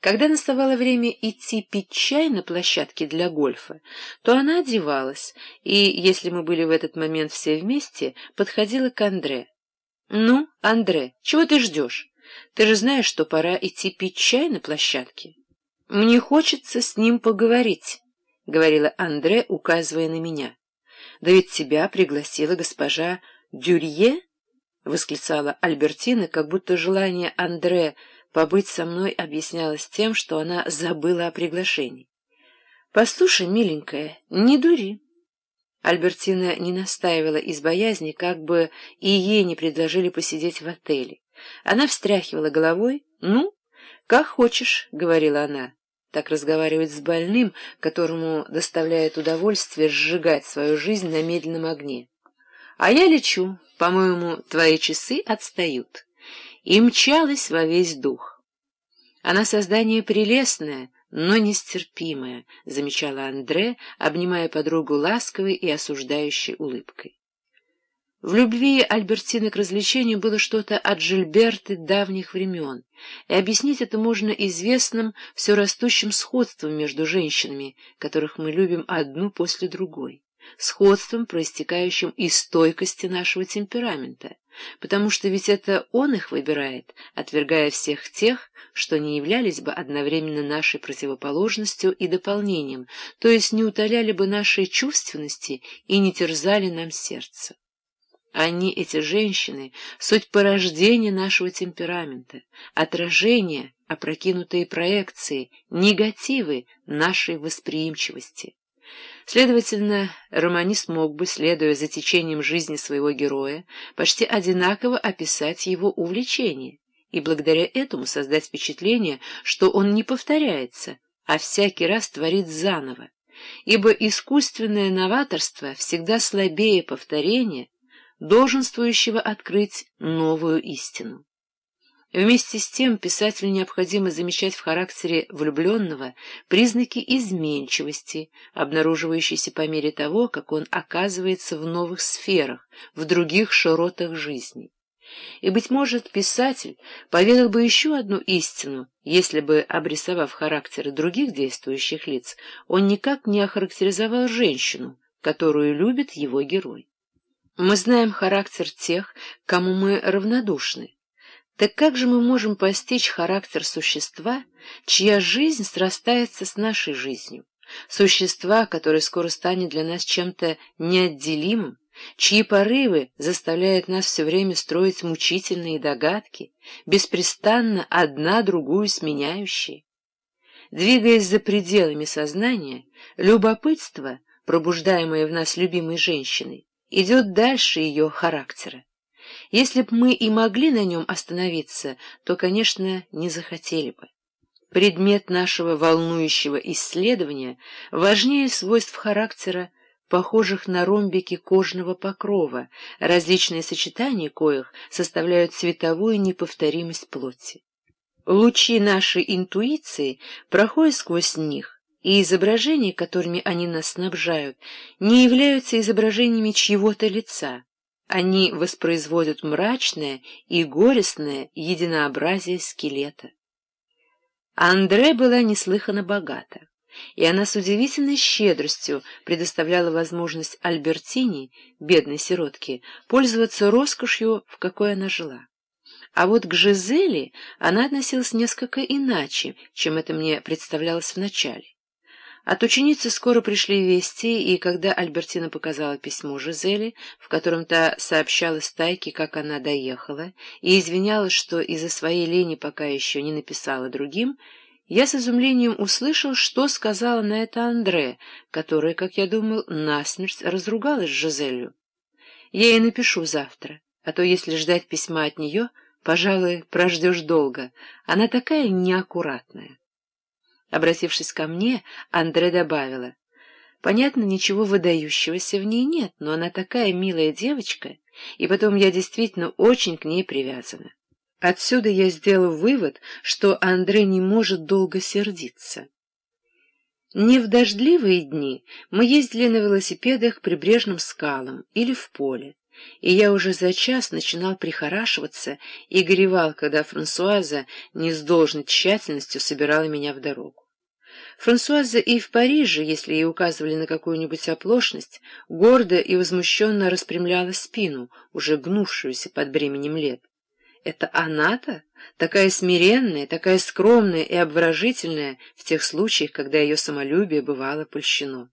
Когда наставало время идти пить чай на площадке для гольфа, то она одевалась, и, если мы были в этот момент все вместе, подходила к Андре. «Ну, Андре, чего ты ждешь? Ты же знаешь, что пора идти пить чай на площадке. Мне хочется с ним поговорить», — говорила Андре, указывая на меня. «Да ведь тебя пригласила госпожа Дюрье?» — восклицала Альбертина, как будто желание Андре побыть со мной объяснялось тем, что она забыла о приглашении. «Послушай, миленькая, не дури». Альбертина не настаивала из боязни, как бы и ей не предложили посидеть в отеле. Она встряхивала головой. «Ну, как хочешь», — говорила она. Так разговаривать с больным, которому доставляет удовольствие сжигать свою жизнь на медленном огне. «А я лечу. По-моему, твои часы отстают» и мчалась во весь дух. Она создание прелестное, но нестерпимое, — замечала Андре, обнимая подругу ласковой и осуждающей улыбкой. В любви Альбертины к развлечению было что-то от Жильберты давних времен, и объяснить это можно известным все растущим сходством между женщинами, которых мы любим одну после другой, сходством, проистекающим из стойкости нашего темперамента, потому что ведь это он их выбирает, отвергая всех тех, что не являлись бы одновременно нашей противоположностью и дополнением, то есть не утоляли бы нашей чувственности и не терзали нам сердце. Они, эти женщины, суть порождения нашего темперамента, отражение, опрокинутые проекции, негативы нашей восприимчивости. Следовательно, романист мог бы, следуя за течением жизни своего героя, почти одинаково описать его увлечение и благодаря этому создать впечатление, что он не повторяется, а всякий раз творит заново, ибо искусственное новаторство всегда слабее повторения, долженствующего открыть новую истину. Вместе с тем писателю необходимо замечать в характере влюбленного признаки изменчивости, обнаруживающиеся по мере того, как он оказывается в новых сферах, в других широтах жизни. И, быть может, писатель поведал бы еще одну истину, если бы, обрисовав характеры других действующих лиц, он никак не охарактеризовал женщину, которую любит его герой. Мы знаем характер тех, кому мы равнодушны, так как же мы можем постичь характер существа, чья жизнь срастается с нашей жизнью? Существа, которое скоро станет для нас чем-то неотделимым, чьи порывы заставляют нас все время строить мучительные догадки, беспрестанно одна другую сменяющие. Двигаясь за пределами сознания, любопытство, пробуждаемое в нас любимой женщиной, идет дальше ее характера. Если б мы и могли на нем остановиться, то, конечно, не захотели бы. Предмет нашего волнующего исследования важнее свойств характера, похожих на ромбики кожного покрова, различные сочетания коих составляют цветовую неповторимость плоти. Лучи нашей интуиции проходят сквозь них, и изображения, которыми они нас снабжают, не являются изображениями чьего-то лица, они воспроизводят мрачное и горестное единообразие скелета. Андре была неслыханно богата, и она с удивительной щедростью предоставляла возможность Альбертине, бедной сиротке, пользоваться роскошью, в какой она жила. А вот к Жизели она относилась несколько иначе, чем это мне представлялось вначале. От ученицы скоро пришли вести, и когда Альбертина показала письмо Жизели, в котором та сообщала стайке, как она доехала, и извинялась, что из-за своей лени пока еще не написала другим, я с изумлением услышал, что сказала на это Андре, которая, как я думал, насмерть разругалась с Жизелью. Я ей напишу завтра, а то, если ждать письма от нее, пожалуй, прождешь долго. Она такая неаккуратная. Обратившись ко мне, Андре добавила. Понятно, ничего выдающегося в ней нет, но она такая милая девочка, и потом я действительно очень к ней привязана. Отсюда я сделал вывод, что Андре не может долго сердиться. Не в дождливые дни мы ездили на велосипедах к прибрежным скалам или в поле, и я уже за час начинал прихорашиваться и горевал, когда Франсуаза не с должной тщательностью собирала меня в дорогу. Франсуаза и в Париже, если ей указывали на какую-нибудь оплошность, гордо и возмущенно распрямляла спину, уже гнувшуюся под бременем лет. Это она-то, такая смиренная, такая скромная и обворожительная в тех случаях, когда ее самолюбие бывало польщено.